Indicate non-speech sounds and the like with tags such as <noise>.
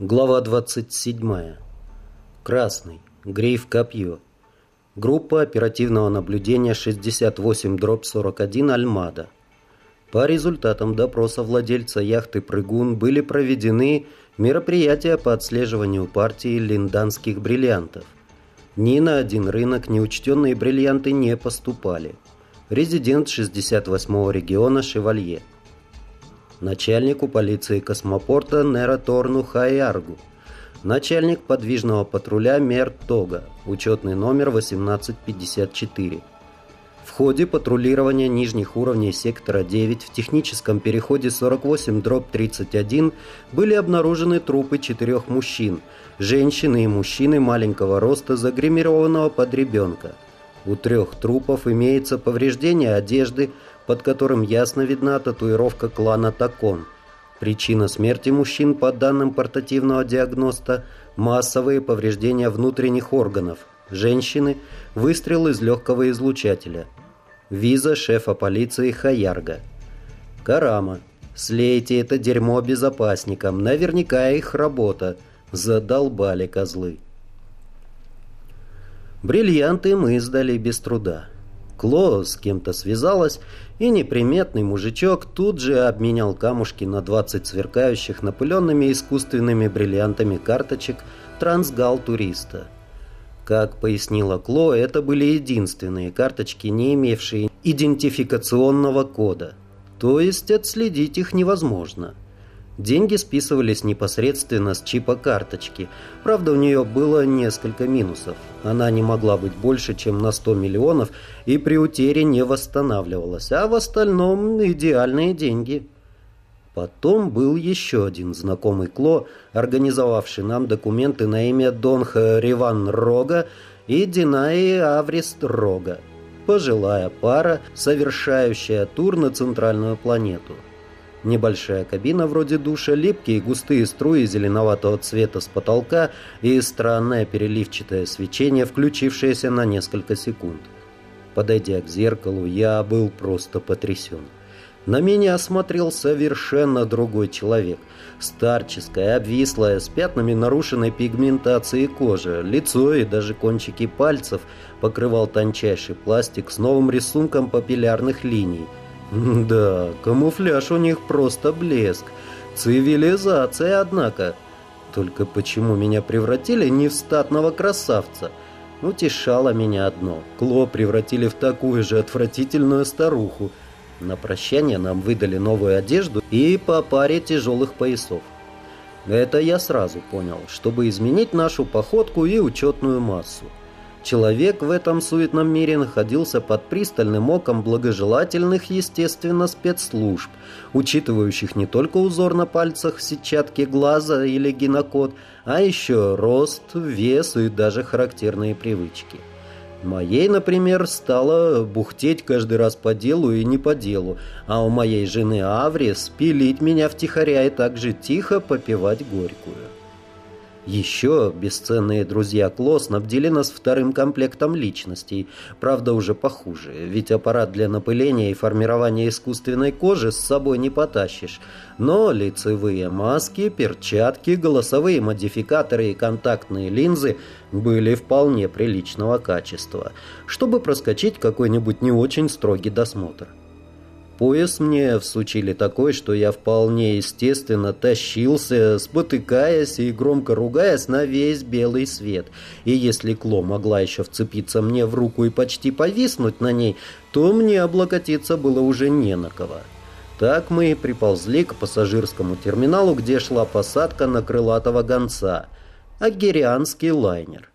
Глава 27. Красный. Грейв Копье. Группа оперативного наблюдения 68-41 Альмада. По результатам допроса владельца яхты «Прыгун» были проведены мероприятия по отслеживанию партии линданских бриллиантов. Ни на один рынок неучтенные бриллианты не поступали. Резидент 68-го региона «Шевалье» начальнику полиции космопорта Нераторну Хайаргу, начальник подвижного патруля Мер Тога, учетный номер 1854. В ходе патрулирования нижних уровней сектора 9 в техническом переходе 48-31 были обнаружены трупы четырех мужчин, женщины и мужчины маленького роста, загримированного под ребенка. У трех трупов имеется повреждение одежды, под которым ясно видна татуировка клана Такон. Причина смерти мужчин, по данным портативного диагноста, массовые повреждения внутренних органов. Женщины – выстрел из легкого излучателя. Виза шефа полиции Хаярга. Карама. Слейте это дерьмо безопасникам. Наверняка их работа. Задолбали козлы. Бриллианты мы сдали без труда. Кло с кем-то связалась, и неприметный мужичок тут же обменял камушки на 20 сверкающих напыленными искусственными бриллиантами карточек трансгал туриста. Как пояснила Кло, это были единственные карточки, не имевшие идентификационного кода. То есть отследить их невозможно. Деньги списывались непосредственно с чипа карточки. Правда, у нее было несколько минусов. Она не могла быть больше, чем на 100 миллионов, и при утере не восстанавливалась. А в остальном идеальные деньги. Потом был еще один знакомый Кло, организовавший нам документы на имя Донха Риван Рога и Динаи Аврист Рога. Пожилая пара, совершающая тур на центральную планету. Небольшая кабина вроде душа, липкие густые струи зеленоватого цвета с потолка и странное переливчатое свечение, включившееся на несколько секунд. Подойдя к зеркалу, я был просто потрясен. На меня смотрел совершенно другой человек. Старческая, обвислая, с пятнами нарушенной пигментации кожи. Лицо и даже кончики пальцев покрывал тончайший пластик с новым рисунком папиллярных линий – <laughs> да, камуфляж у них просто блеск. Цивилизация, однако. Только почему меня превратили не в статного красавца? Утешало меня одно. Кло превратили в такую же отвратительную старуху. На прощание нам выдали новую одежду и по паре тяжелых поясов. Это я сразу понял, чтобы изменить нашу походку и учетную массу. Человек в этом суетном мире находился под пристальным оком благожелательных, естественно, спецслужб, учитывающих не только узор на пальцах, сетчатки глаза или генокод, а еще рост, вес и даже характерные привычки. Моей, например, стало бухтеть каждый раз по делу и не по делу, а у моей жены Аври спилить меня втихаря и так же тихо попивать горькую. Еще бесценные друзья Кло снабдили нас вторым комплектом личностей, правда уже похуже, ведь аппарат для напыления и формирования искусственной кожи с собой не потащишь. Но лицевые маски, перчатки, голосовые модификаторы и контактные линзы были вполне приличного качества, чтобы проскочить какой-нибудь не очень строгий досмотр. Пояс мне всучили такой, что я вполне естественно тащился, спотыкаясь и громко ругаясь на весь белый свет. И если Кло могла еще вцепиться мне в руку и почти повиснуть на ней, то мне облокотиться было уже не на кого. Так мы и приползли к пассажирскому терминалу, где шла посадка на крылатого гонца. Агерианский лайнер.